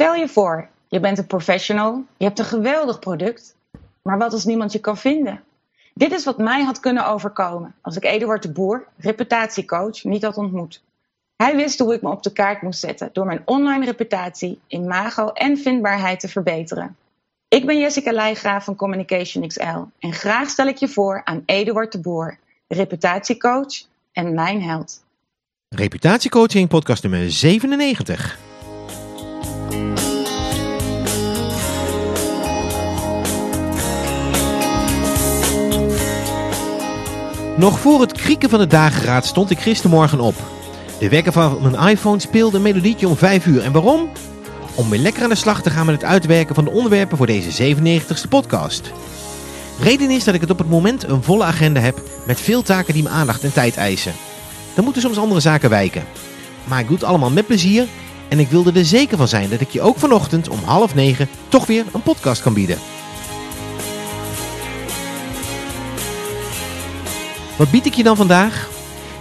Stel je voor, je bent een professional, je hebt een geweldig product, maar wat als niemand je kan vinden? Dit is wat mij had kunnen overkomen als ik Eduard de Boer, reputatiecoach, niet had ontmoet. Hij wist hoe ik me op de kaart moest zetten door mijn online reputatie, imago en vindbaarheid te verbeteren. Ik ben Jessica Leijgraaf van Communication XL en graag stel ik je voor aan Eduard de Boer, reputatiecoach en mijn held. Reputatiecoaching podcast nummer 97. Nog voor het krieken van de dageraad stond ik gistermorgen op. De wekker van mijn iPhone speelde een melodietje om 5 uur. En waarom? Om weer lekker aan de slag te gaan met het uitwerken van de onderwerpen voor deze 97ste podcast. Reden is dat ik het op het moment een volle agenda heb met veel taken die me aandacht en tijd eisen. Dan moeten soms andere zaken wijken. Maar ik doe het allemaal met plezier en ik wilde er zeker van zijn dat ik je ook vanochtend om half negen toch weer een podcast kan bieden. Wat bied ik je dan vandaag?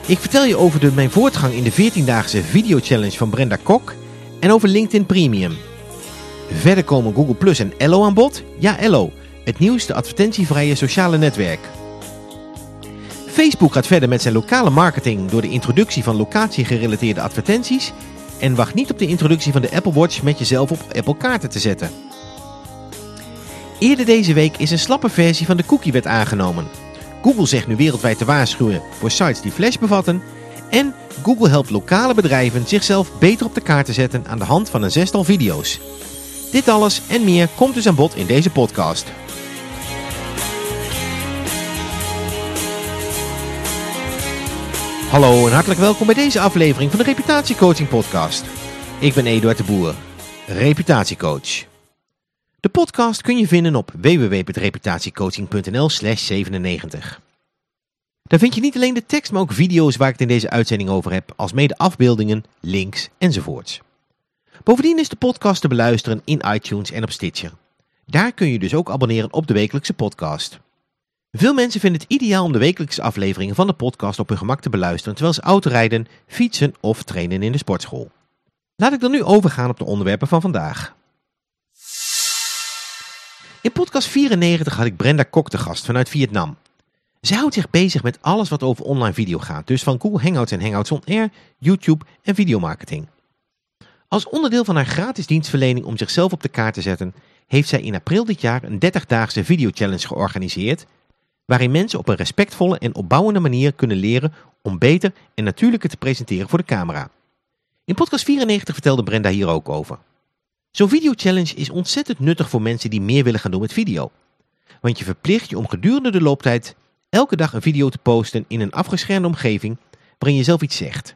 Ik vertel je over de, mijn voortgang in de 14-daagse video challenge van Brenda Kok en over LinkedIn Premium. Verder komen Google Plus en Ello aan bod. Ja, Ello, het nieuwste advertentievrije sociale netwerk. Facebook gaat verder met zijn lokale marketing door de introductie van locatiegerelateerde advertenties en wacht niet op de introductie van de Apple Watch met jezelf op Apple kaarten te zetten. Eerder deze week is een slappe versie van de cookiewet aangenomen. Google zegt nu wereldwijd te waarschuwen voor sites die flash bevatten. En Google helpt lokale bedrijven zichzelf beter op de kaart te zetten aan de hand van een zestal video's. Dit alles en meer komt dus aan bod in deze podcast. Hallo en hartelijk welkom bij deze aflevering van de Reputatiecoaching Podcast. Ik ben Eduard de Boer, reputatiecoach. De podcast kun je vinden op www.reputatiecoaching.nl slash 97. Daar vind je niet alleen de tekst, maar ook video's waar ik het in deze uitzending over heb, als mede afbeeldingen, links enzovoorts. Bovendien is de podcast te beluisteren in iTunes en op Stitcher. Daar kun je dus ook abonneren op de wekelijkse podcast. Veel mensen vinden het ideaal om de wekelijkse afleveringen van de podcast op hun gemak te beluisteren terwijl ze autorijden, fietsen of trainen in de sportschool. Laat ik dan nu overgaan op de onderwerpen van vandaag. In podcast 94 had ik Brenda Kok te gast vanuit Vietnam. Zij houdt zich bezig met alles wat over online video gaat, dus van Google Hangouts en Hangouts on Air, YouTube en videomarketing. Als onderdeel van haar gratis dienstverlening om zichzelf op de kaart te zetten, heeft zij in april dit jaar een 30-daagse video-challenge georganiseerd, waarin mensen op een respectvolle en opbouwende manier kunnen leren om beter en natuurlijker te presenteren voor de camera. In podcast 94 vertelde Brenda hier ook over. Zo'n video-challenge is ontzettend nuttig voor mensen die meer willen gaan doen met video. Want je verplicht je om gedurende de looptijd elke dag een video te posten in een afgeschermde omgeving waarin je zelf iets zegt.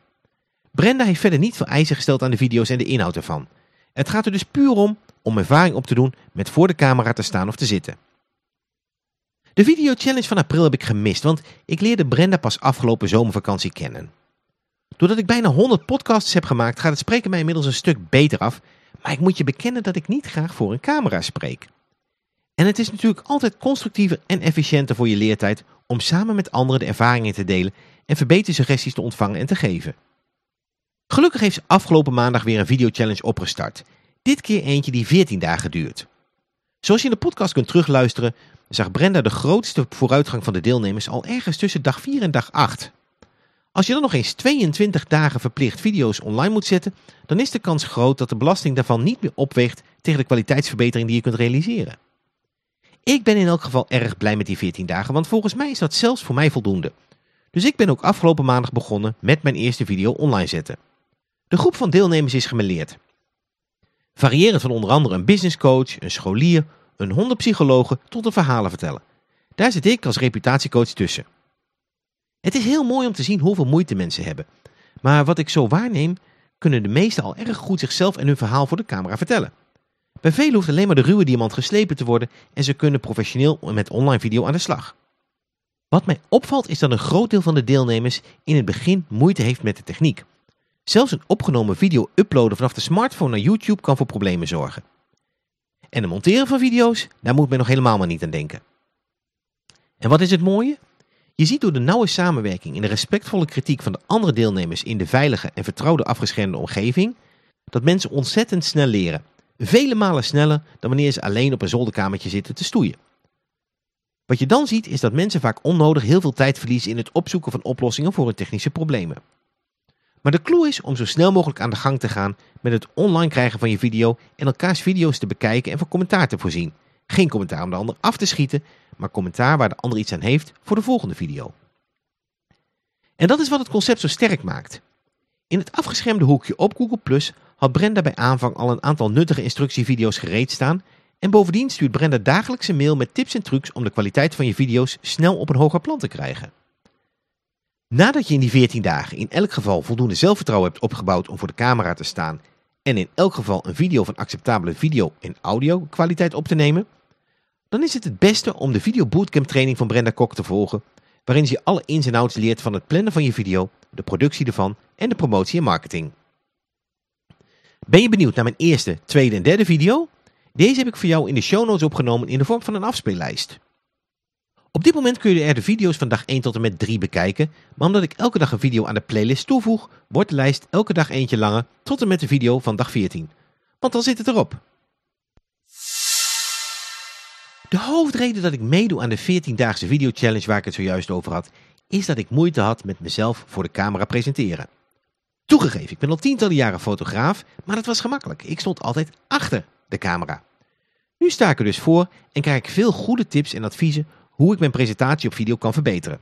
Brenda heeft verder niet veel eisen gesteld aan de video's en de inhoud ervan. Het gaat er dus puur om om ervaring op te doen met voor de camera te staan of te zitten. De video challenge van april heb ik gemist, want ik leerde Brenda pas afgelopen zomervakantie kennen. Doordat ik bijna 100 podcasts heb gemaakt, gaat het spreken mij inmiddels een stuk beter af maar ik moet je bekennen dat ik niet graag voor een camera spreek. En het is natuurlijk altijd constructiever en efficiënter voor je leertijd om samen met anderen de ervaringen te delen en verbeterde suggesties te ontvangen en te geven. Gelukkig heeft ze afgelopen maandag weer een videochallenge opgestart. Dit keer eentje die 14 dagen duurt. Zoals je in de podcast kunt terugluisteren, zag Brenda de grootste vooruitgang van de deelnemers al ergens tussen dag 4 en dag 8. Als je dan nog eens 22 dagen verplicht video's online moet zetten, dan is de kans groot dat de belasting daarvan niet meer opweegt tegen de kwaliteitsverbetering die je kunt realiseren. Ik ben in elk geval erg blij met die 14 dagen, want volgens mij is dat zelfs voor mij voldoende. Dus ik ben ook afgelopen maandag begonnen met mijn eerste video online zetten. De groep van deelnemers is gemeleerd. Variërend van onder andere een businesscoach, een scholier, een hondenpsychologe tot een verhalen vertellen. Daar zit ik als reputatiecoach tussen. Het is heel mooi om te zien hoeveel moeite mensen hebben. Maar wat ik zo waarneem, kunnen de meesten al erg goed zichzelf en hun verhaal voor de camera vertellen. Bij velen hoeft alleen maar de ruwe diamant geslepen te worden en ze kunnen professioneel met online video aan de slag. Wat mij opvalt is dat een groot deel van de deelnemers in het begin moeite heeft met de techniek. Zelfs een opgenomen video uploaden vanaf de smartphone naar YouTube kan voor problemen zorgen. En het monteren van video's, daar moet men nog helemaal maar niet aan denken. En wat is het mooie? Je ziet door de nauwe samenwerking en de respectvolle kritiek van de andere deelnemers in de veilige en vertrouwde afgeschermde omgeving, dat mensen ontzettend snel leren, Vele malen sneller dan wanneer ze alleen op een zolderkamertje zitten te stoeien. Wat je dan ziet is dat mensen vaak onnodig heel veel tijd verliezen in het opzoeken van oplossingen voor hun technische problemen. Maar de clue is om zo snel mogelijk aan de gang te gaan met het online krijgen van je video en elkaars video's te bekijken en van commentaar te voorzien. Geen commentaar om de ander af te schieten, maar commentaar waar de ander iets aan heeft voor de volgende video. En dat is wat het concept zo sterk maakt. In het afgeschermde hoekje op Google Plus had Brenda bij aanvang al een aantal nuttige instructievideo's gereed staan en bovendien stuurt Brenda dagelijks een mail met tips en trucs om de kwaliteit van je video's snel op een hoger plan te krijgen. Nadat je in die 14 dagen in elk geval voldoende zelfvertrouwen hebt opgebouwd om voor de camera te staan en in elk geval een video van acceptabele video- en audio kwaliteit op te nemen, dan is het het beste om de video bootcamp training van Brenda Kok te volgen, waarin ze alle ins en outs leert van het plannen van je video, de productie ervan en de promotie en marketing. Ben je benieuwd naar mijn eerste, tweede en derde video? Deze heb ik voor jou in de show notes opgenomen in de vorm van een afspeellijst. Op dit moment kun je er de video's van dag 1 tot en met 3 bekijken, maar omdat ik elke dag een video aan de playlist toevoeg, wordt de lijst elke dag eentje langer tot en met de video van dag 14. Want dan zit het erop. De hoofdreden dat ik meedoe aan de 14-daagse video-challenge waar ik het zojuist over had, is dat ik moeite had met mezelf voor de camera presenteren. Toegegeven, ik ben al tientallen jaren fotograaf, maar dat was gemakkelijk. Ik stond altijd achter de camera. Nu sta ik er dus voor en krijg ik veel goede tips en adviezen hoe ik mijn presentatie op video kan verbeteren.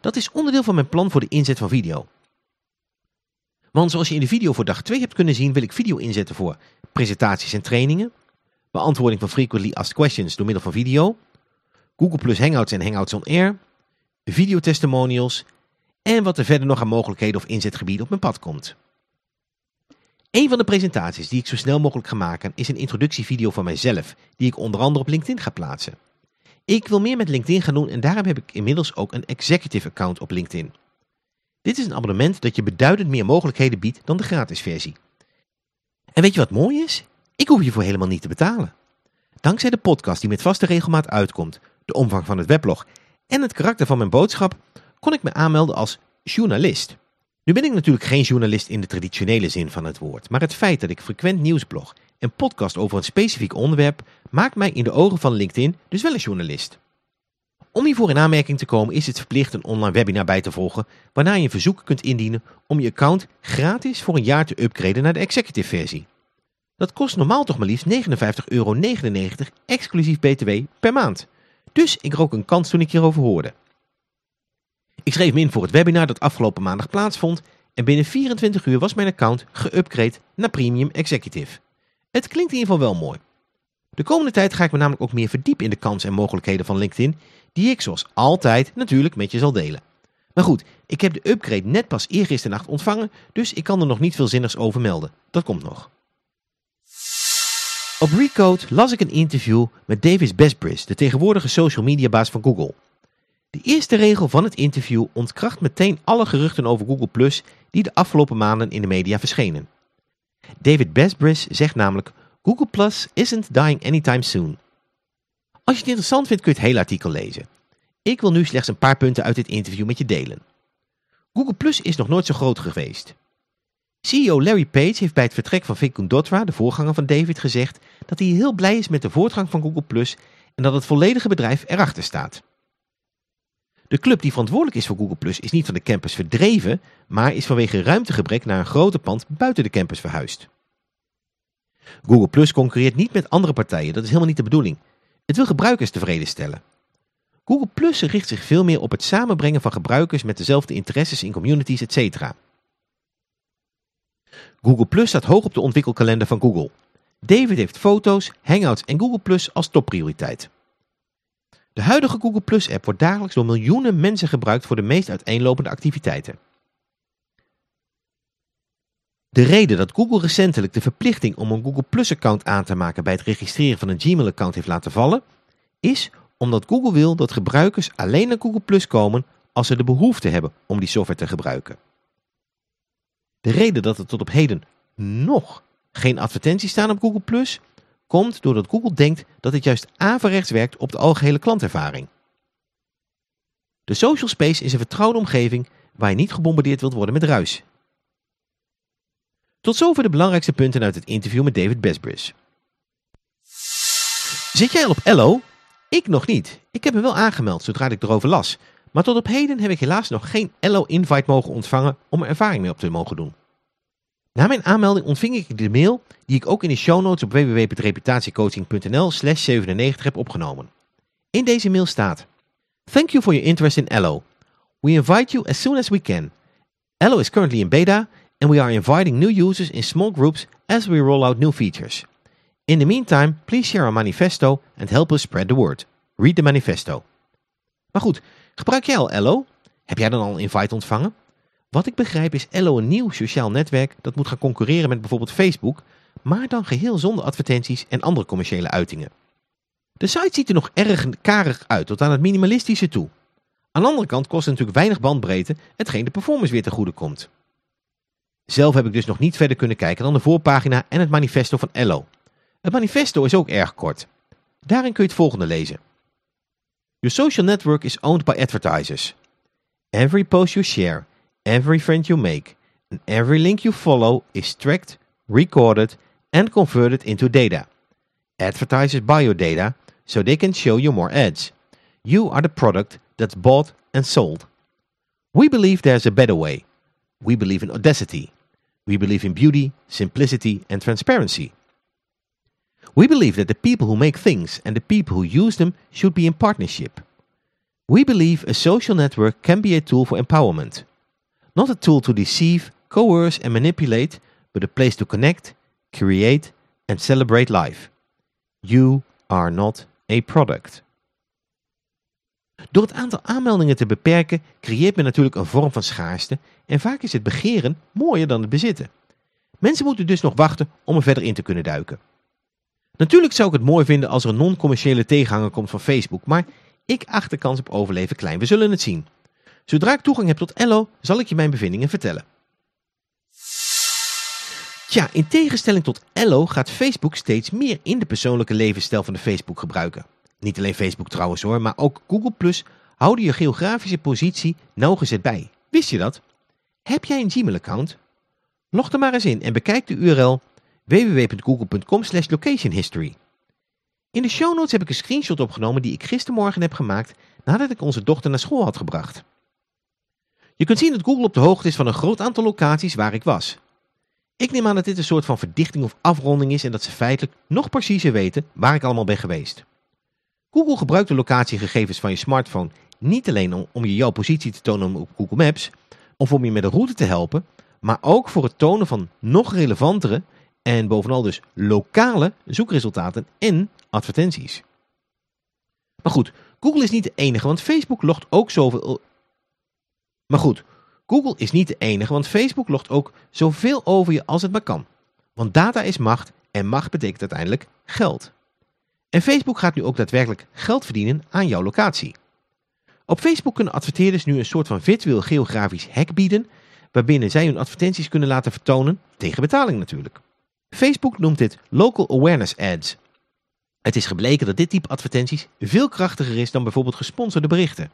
Dat is onderdeel van mijn plan voor de inzet van video. Want zoals je in de video voor dag 2 hebt kunnen zien, wil ik video inzetten voor presentaties en trainingen, beantwoording van frequently asked questions door middel van video, Google Plus Hangouts en Hangouts on Air, videotestimonials en wat er verder nog aan mogelijkheden of inzetgebieden op mijn pad komt. Een van de presentaties die ik zo snel mogelijk ga maken is een introductievideo van mijzelf, die ik onder andere op LinkedIn ga plaatsen. Ik wil meer met LinkedIn gaan doen en daarom heb ik inmiddels ook een executive account op LinkedIn. Dit is een abonnement dat je beduidend meer mogelijkheden biedt dan de gratis versie. En weet je wat mooi is? Ik hoef hiervoor helemaal niet te betalen. Dankzij de podcast die met vaste regelmaat uitkomt, de omvang van het weblog en het karakter van mijn boodschap kon ik me aanmelden als journalist. Nu ben ik natuurlijk geen journalist in de traditionele zin van het woord, maar het feit dat ik frequent nieuwsblog en podcast over een specifiek onderwerp maakt mij in de ogen van LinkedIn dus wel een journalist. Om hiervoor in aanmerking te komen is het verplicht een online webinar bij te volgen, waarna je een verzoek kunt indienen om je account gratis voor een jaar te upgraden naar de executive versie. Dat kost normaal toch maar liefst 59,99 euro exclusief btw per maand. Dus ik rook een kans toen ik hierover hoorde. Ik schreef me in voor het webinar dat afgelopen maandag plaatsvond en binnen 24 uur was mijn account geüpgrade naar Premium Executive. Het klinkt in ieder geval wel mooi. De komende tijd ga ik me namelijk ook meer verdiepen in de kansen en mogelijkheden van LinkedIn, die ik zoals altijd natuurlijk met je zal delen. Maar goed, ik heb de upgrade net pas eergisternacht ontvangen, dus ik kan er nog niet veel zinnigs over melden. Dat komt nog. Op Recode las ik een interview met Davis Besbris, de tegenwoordige social media baas van Google. De eerste regel van het interview ontkracht meteen alle geruchten over Google Plus die de afgelopen maanden in de media verschenen. David Besbris zegt namelijk Google Plus isn't dying anytime soon. Als je het interessant vindt kun je het hele artikel lezen. Ik wil nu slechts een paar punten uit dit interview met je delen. Google Plus is nog nooit zo groot geweest. CEO Larry Page heeft bij het vertrek van Vikram Dotra, de voorganger van David, gezegd dat hij heel blij is met de voortgang van Google Plus en dat het volledige bedrijf erachter staat. De club die verantwoordelijk is voor Google Plus is niet van de campus verdreven, maar is vanwege ruimtegebrek naar een groter pand buiten de campus verhuisd. Google Plus concurreert niet met andere partijen, dat is helemaal niet de bedoeling. Het wil gebruikers tevreden stellen. Google Plus richt zich veel meer op het samenbrengen van gebruikers met dezelfde interesses in communities, etc. Google Plus staat hoog op de ontwikkelkalender van Google. David heeft foto's, hangouts en Google Plus als topprioriteit. De huidige Google Plus app wordt dagelijks door miljoenen mensen gebruikt voor de meest uiteenlopende activiteiten. De reden dat Google recentelijk de verplichting om een Google Plus account aan te maken bij het registreren van een Gmail account heeft laten vallen, is omdat Google wil dat gebruikers alleen naar Google Plus komen als ze de behoefte hebben om die software te gebruiken. De reden dat er tot op heden nog geen advertenties staan op Google Plus komt doordat Google denkt dat dit juist averechts werkt op de algehele klantervaring. De social space is een vertrouwde omgeving waar je niet gebombardeerd wilt worden met ruis. Tot zover de belangrijkste punten uit het interview met David Besbris. Zit jij al op Ello? Ik nog niet. Ik heb me wel aangemeld zodra ik erover las. Maar tot op heden heb ik helaas nog geen Ello-invite mogen ontvangen om er ervaring mee op te mogen doen. Na mijn aanmelding ontving ik de mail die ik ook in de show notes op www.reputatiecoaching.nl slash 97 heb opgenomen. In deze mail staat Thank you for your interest in Ello. We invite you as soon as we can. Ello is currently in beta and we are inviting new users in small groups as we roll out new features. In the meantime, please share our manifesto and help us spread the word. Read the manifesto. Maar goed, gebruik jij al Ello? Heb jij dan al een invite ontvangen? Wat ik begrijp is Ello een nieuw sociaal netwerk dat moet gaan concurreren met bijvoorbeeld Facebook, maar dan geheel zonder advertenties en andere commerciële uitingen. De site ziet er nog erg karig uit tot aan het minimalistische toe. Aan de andere kant kost het natuurlijk weinig bandbreedte, hetgeen de performance weer te goede komt. Zelf heb ik dus nog niet verder kunnen kijken dan de voorpagina en het manifesto van Ello. Het manifesto is ook erg kort. Daarin kun je het volgende lezen. Your social network is owned by advertisers. Every post you share, every friend you make, and every link you follow is tracked, recorded, and converted into data. Advertisers buy your data so they can show you more ads. You are the product that's bought and sold. We believe there's a better way. We believe in audacity. We believe in beauty, simplicity, and transparency. We believe that the people who make things and the people who use them should be in partnership. We believe a social network can be a tool for empowerment. Not a tool to deceive, coerce and manipulate, but a place to connect, create and celebrate life. You are not a product. Door het aantal aanmeldingen te beperken creëert men natuurlijk een vorm van schaarste en vaak is het begeren mooier dan het bezitten. Mensen moeten dus nog wachten om er verder in te kunnen duiken. Natuurlijk zou ik het mooi vinden als er een non-commerciële tegenhanger komt van Facebook, maar ik acht de kans op overleven klein. We zullen het zien. Zodra ik toegang heb tot Ello, zal ik je mijn bevindingen vertellen. Tja, in tegenstelling tot Ello gaat Facebook steeds meer in de persoonlijke levensstijl van de Facebook gebruiken. Niet alleen Facebook trouwens hoor, maar ook Google Plus houden je geografische positie nauwgezet bij. Wist je dat? Heb jij een Gmail-account? Log er maar eens in en bekijk de URL www.google.com slash locationhistory. In de show notes heb ik een screenshot opgenomen die ik gistermorgen heb gemaakt nadat ik onze dochter naar school had gebracht. Je kunt zien dat Google op de hoogte is van een groot aantal locaties waar ik was. Ik neem aan dat dit een soort van verdichting of afronding is en dat ze feitelijk nog preciezer weten waar ik allemaal ben geweest. Google gebruikt de locatiegegevens van je smartphone niet alleen om, je jouw positie te tonen op Google Maps of om je met een route te helpen, maar ook voor het tonen van nog relevantere en bovenal dus lokale zoekresultaten en advertenties. Maar goed, Google is niet de enige, want Facebook logt ook zoveel... Maar goed, Google is niet de enige, want Facebook logt ook zoveel over je als het maar kan. Want data is macht en macht betekent uiteindelijk geld. En Facebook gaat nu ook daadwerkelijk geld verdienen aan jouw locatie. Op Facebook kunnen adverteerders nu een soort van virtueel geografisch hek bieden, waarbinnen zij hun advertenties kunnen laten vertonen, tegen betaling natuurlijk. Facebook noemt dit Local Awareness Ads. Het is gebleken dat dit type advertenties veel krachtiger is dan bijvoorbeeld gesponsorde berichten.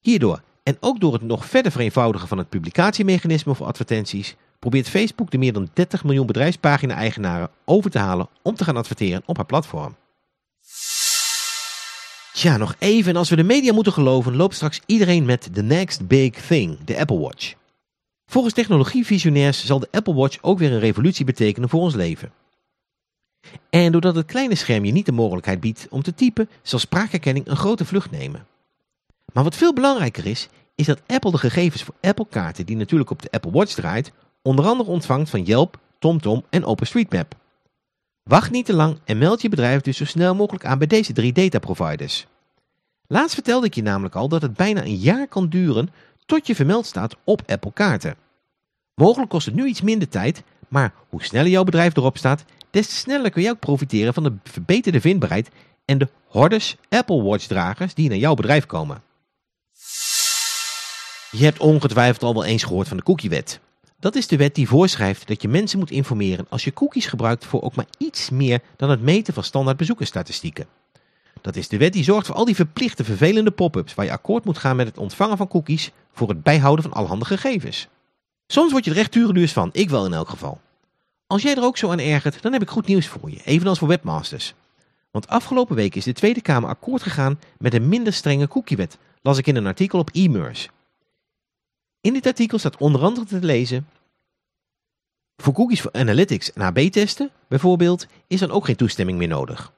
Hierdoor, en ook door het nog verder vereenvoudigen van het publicatiemechanisme voor advertenties, probeert Facebook de meer dan 30 miljoen bedrijfspagina-eigenaren over te halen om te gaan adverteren op haar platform. Tja, nog even en als we de media moeten geloven, loopt straks iedereen met the next big thing, de Apple Watch. Volgens technologievisionairs zal de Apple Watch ook weer een revolutie betekenen voor ons leven. En doordat het kleine scherm je niet de mogelijkheid biedt om te typen, zal spraakherkenning een grote vlucht nemen. Maar wat veel belangrijker is, is dat Apple de gegevens voor Apple kaarten die natuurlijk op de Apple Watch draait, onder andere ontvangt van Yelp, TomTom en OpenStreetMap. Wacht niet te lang en meld je bedrijf dus zo snel mogelijk aan bij deze drie data providers. Laatst vertelde ik je namelijk al dat het bijna een jaar kan duren tot je vermeld staat op Apple kaarten. Mogelijk kost het nu iets minder tijd, maar hoe sneller jouw bedrijf erop staat, des te sneller kun je ook profiteren van de verbeterde vindbaarheid en de hordes Apple Watch dragers die naar jouw bedrijf komen. Je hebt ongetwijfeld al wel eens gehoord van de cookiewet. Dat is de wet die voorschrijft dat je mensen moet informeren als je cookies gebruikt voor ook maar iets meer dan het meten van standaard bezoekersstatistieken. Dat is de wet die zorgt voor al die verplichte vervelende pop-ups waar je akkoord moet gaan met het ontvangen van cookies voor het bijhouden van allerhande gegevens. Soms word je er echt tureluurs van, ik wel in elk geval. Als jij er ook zo aan ergert, dan heb ik goed nieuws voor je, evenals voor webmasters. Want afgelopen week is de Tweede Kamer akkoord gegaan met een minder strenge cookiewet, las ik in een artikel op e-merge. In dit artikel staat onder andere te lezen... Voor cookies voor analytics en AB-testen, bijvoorbeeld, is dan ook geen toestemming meer nodig.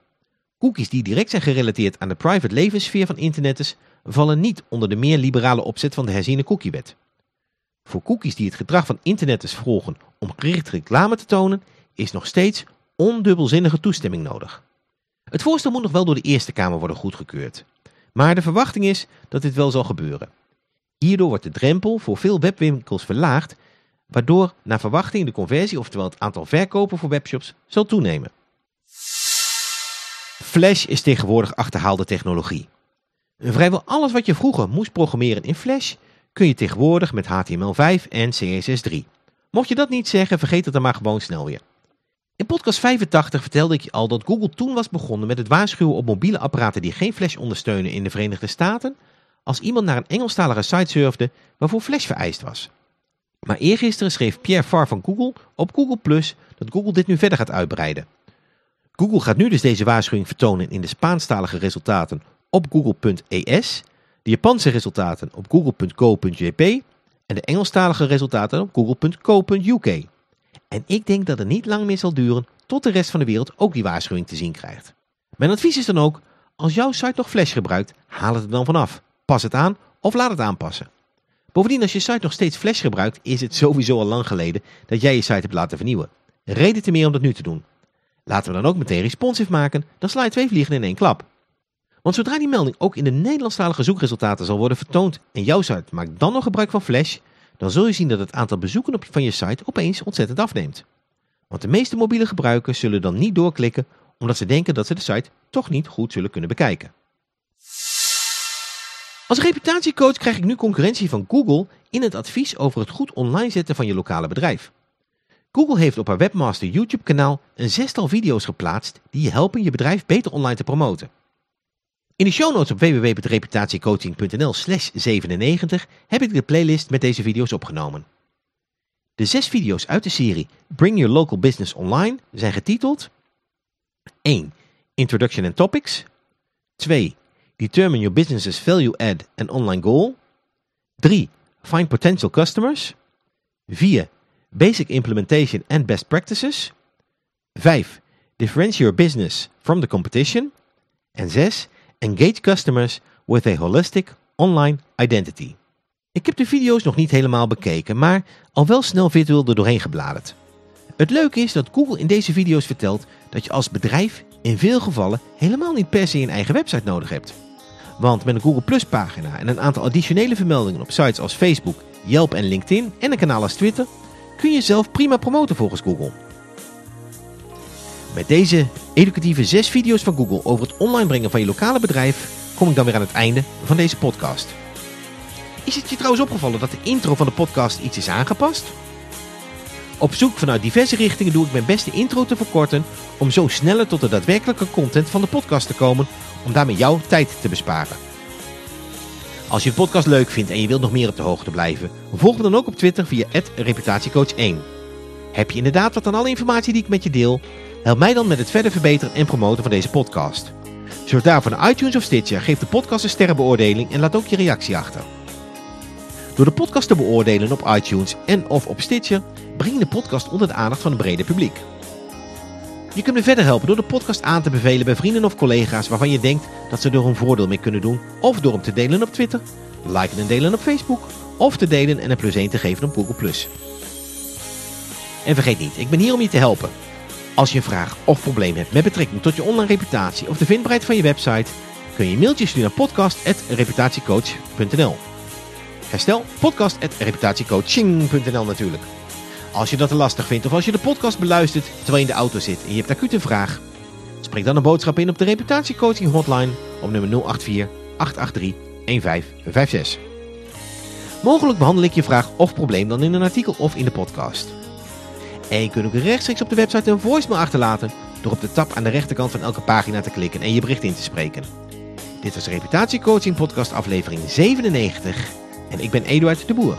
Cookies die direct zijn gerelateerd aan de private levenssfeer van internetters vallen niet onder de meer liberale opzet van de herziene cookiewet. Voor cookies die het gedrag van internetters volgen om gericht reclame te tonen, is nog steeds ondubbelzinnige toestemming nodig. Het voorstel moet nog wel door de Eerste Kamer worden goedgekeurd. Maar de verwachting is dat dit wel zal gebeuren. Hierdoor wordt de drempel voor veel webwinkels verlaagd, waardoor naar verwachting de conversie, oftewel het aantal verkopen voor webshops, zal toenemen. Flash is tegenwoordig achterhaalde technologie. Vrijwel alles wat je vroeger moest programmeren in Flash kun je tegenwoordig met HTML5 en CSS3. Mocht je dat niet zeggen, vergeet het dan maar gewoon snel weer. In podcast 85 vertelde ik je al dat Google toen was begonnen met het waarschuwen op mobiele apparaten die geen Flash ondersteunen in de Verenigde Staten, als iemand naar een Engelstalige site surfde waarvoor Flash vereist was. Maar eergisteren schreef Pierre Farr van Google op Google Plus dat Google dit nu verder gaat uitbreiden. Google gaat nu dus deze waarschuwing vertonen in de Spaanstalige resultaten op google.es, de Japanse resultaten op google.co.jp en de Engelstalige resultaten op google.co.uk. En ik denk dat het niet lang meer zal duren tot de rest van de wereld ook die waarschuwing te zien krijgt. Mijn advies is dan ook, als jouw site nog Flash gebruikt, haal het er dan vanaf. Pas het aan of laat het aanpassen. Bovendien, als je site nog steeds Flash gebruikt, is het sowieso al lang geleden dat jij je site hebt laten vernieuwen. Reden te meer om dat nu te doen. Laten we dan ook meteen responsive maken, dan sla je twee vliegen in één klap. Want zodra die melding ook in de Nederlandstalige zoekresultaten zal worden vertoond en jouw site maakt dan nog gebruik van Flash, dan zul je zien dat het aantal bezoeken van je site opeens ontzettend afneemt. Want de meeste mobiele gebruikers zullen dan niet doorklikken omdat ze denken dat ze de site toch niet goed zullen kunnen bekijken. Als reputatiecoach krijg ik nu concurrentie van Google in het advies over het goed online zetten van je lokale bedrijf. Google heeft op haar Webmaster YouTube kanaal een zestal video's geplaatst die je helpen je bedrijf beter online te promoten. In de show notes op www.reputatiecoaching.nl slash 97 heb ik de playlist met deze video's opgenomen. De zes video's uit de serie Bring Your Local Business Online zijn getiteld 1. Introduction and Topics 2. Determine your business's value add and online goal 3. Find potential customers 4. Basic implementation and best practices 5. Differentiate your business from the competition en 6. Engage customers with a holistic online identity. Ik heb de video's nog niet helemaal bekeken, maar al wel snel virtueel er doorheen gebladerd. Het leuke is dat Google in deze video's vertelt dat je als bedrijf in veel gevallen helemaal niet per se een eigen website nodig hebt. Want met een Google Plus pagina en een aantal additionele vermeldingen op sites als Facebook, Yelp en LinkedIn en een kanaal als Twitter kun je zelf prima promoten volgens Google. Met deze educatieve zes video's van Google over het online brengen van je lokale bedrijf kom ik dan weer aan het einde van deze podcast. Is het je trouwens opgevallen dat de intro van de podcast iets is aangepast? Op zoek vanuit diverse richtingen doe ik mijn beste intro te verkorten om zo sneller tot de daadwerkelijke content van de podcast te komen om daarmee jouw tijd te besparen. Als je de podcast leuk vindt en je wilt nog meer op de hoogte blijven, volg me dan ook op Twitter via reputatiecoach1. Heb je inderdaad wat aan alle informatie die ik met je deel? Help mij dan met het verder verbeteren en promoten van deze podcast. Zorg daarvoor naar iTunes of Stitcher, geef de podcast een sterrenbeoordeling en laat ook je reactie achter. Door de podcast te beoordelen op iTunes en of op Stitcher, breng je de podcast onder de aandacht van een brede publiek. Je kunt me verder helpen door de podcast aan te bevelen bij vrienden of collega's waarvan je denkt dat ze er een voordeel mee kunnen doen. Of door hem te delen op Twitter, liken en delen op Facebook of te delen en een plus 1 te geven op Google+. En vergeet niet, ik ben hier om je te helpen. Als je een vraag of probleem hebt met betrekking tot je online reputatie of de vindbaarheid van je website, kun je een mailtje sturen naar podcast.reputatiecoach.nl Herstel podcast.reputatiecoaching.nl natuurlijk. Als je dat te lastig vindt of als je de podcast beluistert terwijl je in de auto zit en je hebt acute vraag, spreek dan een boodschap in op de reputatiecoaching hotline op nummer 084 883 1556. Mogelijk behandel ik je vraag of probleem dan in een artikel of in de podcast. En je kunt ook rechtstreeks op de website een voicemail achterlaten door op de tab aan de rechterkant van elke pagina te klikken en je bericht in te spreken. Dit was Reputatiecoaching podcast aflevering 97 en ik ben Eduard de Boer.